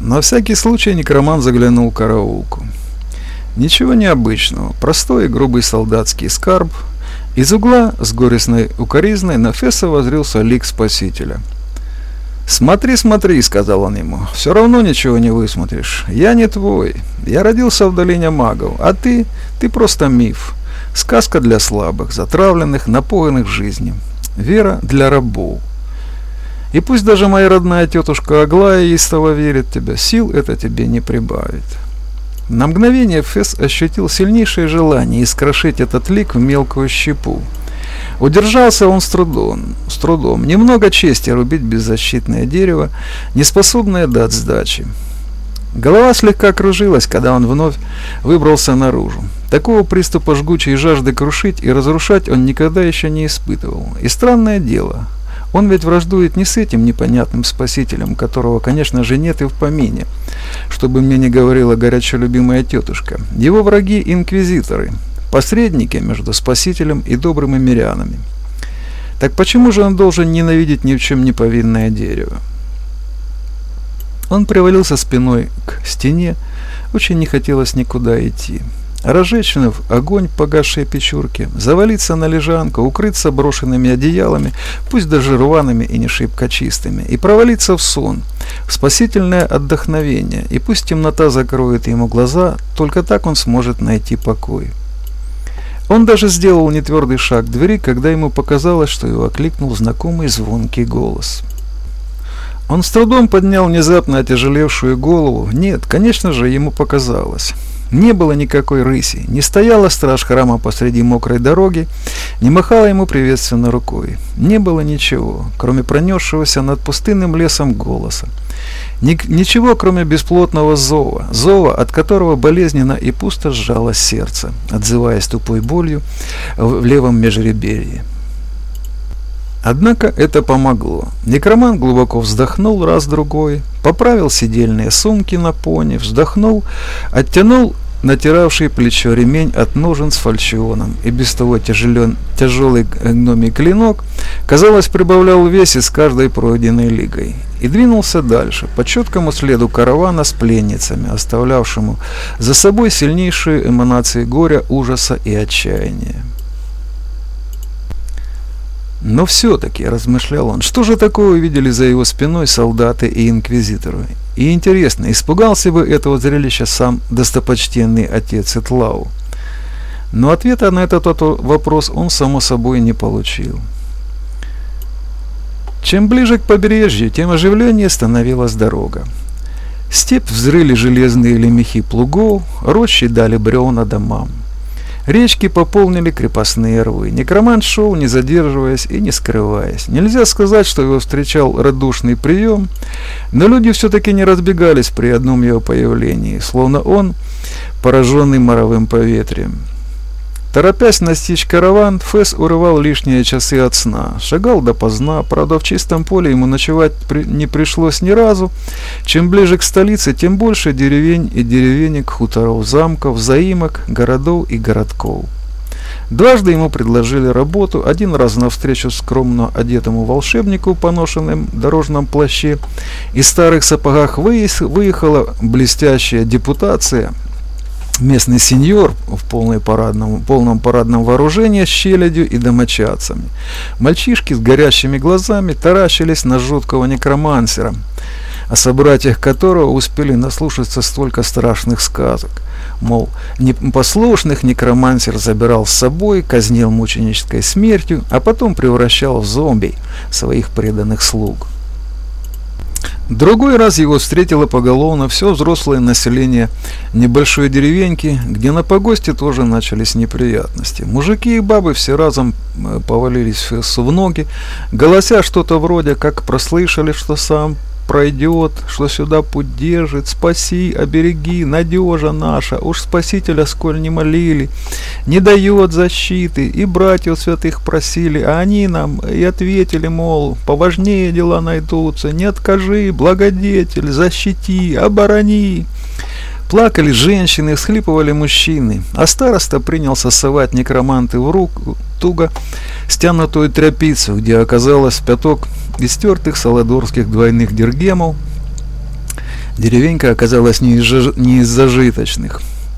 На всякий случай некроман заглянул в караулку. Ничего необычного, простой и грубый солдатский скарб. Из угла с горестной укоризной на Фесса возрился лик Спасителя. «Смотри, смотри», — сказал он ему, — «все равно ничего не высмотришь. Я не твой. Я родился в долине магов, а ты, ты просто миф. Сказка для слабых, затравленных, напуганных жизнью. Вера для рабов. И пусть даже моя родная тетушка Аглая истово верит в тебя, сил это тебе не прибавит. На мгновение Фесс ощутил сильнейшее желание искрошить этот лик в мелкую щепу. Удержался он с трудом, с трудом. Немного чести рубить беззащитное дерево, не способное дать сдачи. Голова слегка кружилась, когда он вновь выбрался наружу. Такого приступа жгучей жажды крушить и разрушать он никогда еще не испытывал. И странное дело, он ведь враждует не с этим непонятным спасителем, которого, конечно же, нет и в помине, чтобы мне не говорила горячо любимая тетушка. Его враги – инквизиторы, посредники между спасителем и добрыми мирянами. Так почему же он должен ненавидеть ни в чем не повинное дерево? Он привалился спиной к стене, очень не хотелось никуда идти. Разжечь огонь в погасшей печурке, завалиться на лежанку, укрыться брошенными одеялами, пусть даже рваными и не шибко чистыми, и провалиться в сон, в спасительное отдохновение, и пусть темнота закроет ему глаза, только так он сможет найти покой. Он даже сделал нетвердый шаг к двери, когда ему показалось, что его окликнул знакомый звонкий голос. Он с трудом поднял внезапно отяжелевшую голову. Нет, конечно же, ему показалось. Не было никакой рыси, не стояла страж храма посреди мокрой дороги, не махала ему приветственно рукой. Не было ничего, кроме пронесшегося над пустынным лесом голоса. Ни, ничего, кроме бесплотного зова, зова, от которого болезненно и пусто сжалось сердце, отзываясь тупой болью в левом межреберье. Однако это помогло. Некроман глубоко вздохнул раз-другой, поправил сидельные сумки на пони, вздохнул, оттянул натиравший плечо ремень от ножен с фальшионом, и без того тяжелен, тяжелый гномий клинок, казалось, прибавлял весе с каждой пройденной лигой, и двинулся дальше, по четкому следу каравана с пленницами, оставлявшему за собой сильнейшие эманации горя, ужаса и отчаяния. Но все-таки, размышлял он, что же такое увидели за его спиной солдаты и инквизиторы? И интересно, испугался бы этого зрелища сам достопочтенный отец Этлау? Но ответа на этот вопрос он, само собой, не получил. Чем ближе к побережью, тем оживленнее становилась дорога. Степь взрыли железные лемехи плугов, рощи дали бревна домам. Речки пополнили крепостные рвы. Некромант шел, не задерживаясь и не скрываясь. Нельзя сказать, что его встречал радушный прием, но люди все-таки не разбегались при одном его появлении, словно он, пораженный моровым поветрием. Торопясь настичь караван, Фэс урывал лишние часы от сна. Шагал допоздна, правда в чистом поле ему ночевать при... не пришлось ни разу. Чем ближе к столице, тем больше деревень и деревенек, хуторов, замков, заимок, городов и городков. Дважды ему предложили работу, один раз на встречу скромно одетому волшебнику в поношенном дорожном плаще и старых сапогах выехала блестящая депутация местный сеньор в полной парадном, полном парадном вооружении с челядью и домочадцами. Мальчишки с горящими глазами таращились на жуткого некромансера, о собратьях которого успели наслушаться столько страшных сказок. Мол, непослушных некромансер забирал с собой, казнил мученической смертью, а потом превращал в зомби своих преданных слуг. Другой раз его встретило поголовно все взрослое население небольшой деревеньки, где на погосте тоже начались неприятности. Мужики и бабы все разом э, повалились в ноги, голося что-то вроде как прослышали, что сам пройдет, что сюда путь держит, спаси, обереги, надежа наша, уж спасителя сколь не молили, не дает защиты, и братьев святых просили, а они нам и ответили, мол, поважнее дела найдутся, не откажи, благодетель, защити, оборони. Плакали женщины, всхлипывали мужчины, а староста принялся совать некроманты в руку туго стянутую тряпицу, где оказалось пяток истертых саладорских двойных дергемов, Деревенька оказалась из, не из зажиточных.